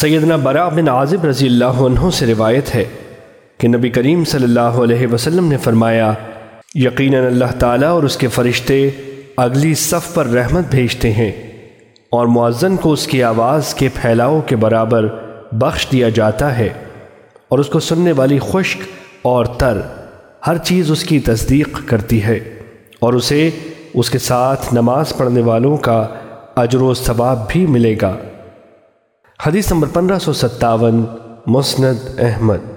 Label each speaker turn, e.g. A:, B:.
A: سیدنا برا بن عازب رضی اللہ عنہ سے روایت ہے کہ نبی کریم صلی اللہ علیہ وسلم نے فرمایا، یقیناً اللہ تعالیٰ اور اس کے فرشتے اگلی صف پر رحمت بھیجتے ہیں اور معزن کو اس کی آواز کے پھیلاؤ کے برابر بخش دیا جاتا ہے اور اس کو سننے والی خشک اور تر ہر چیز اس کی تصدیق کرتی ہے اور اسے اس کے ساتھ نماز پڑھنے والوں کا اجر و ثواب بھی ملے گا۔ حدیث نمبر پندرہ سو ستاون مسند احمد۔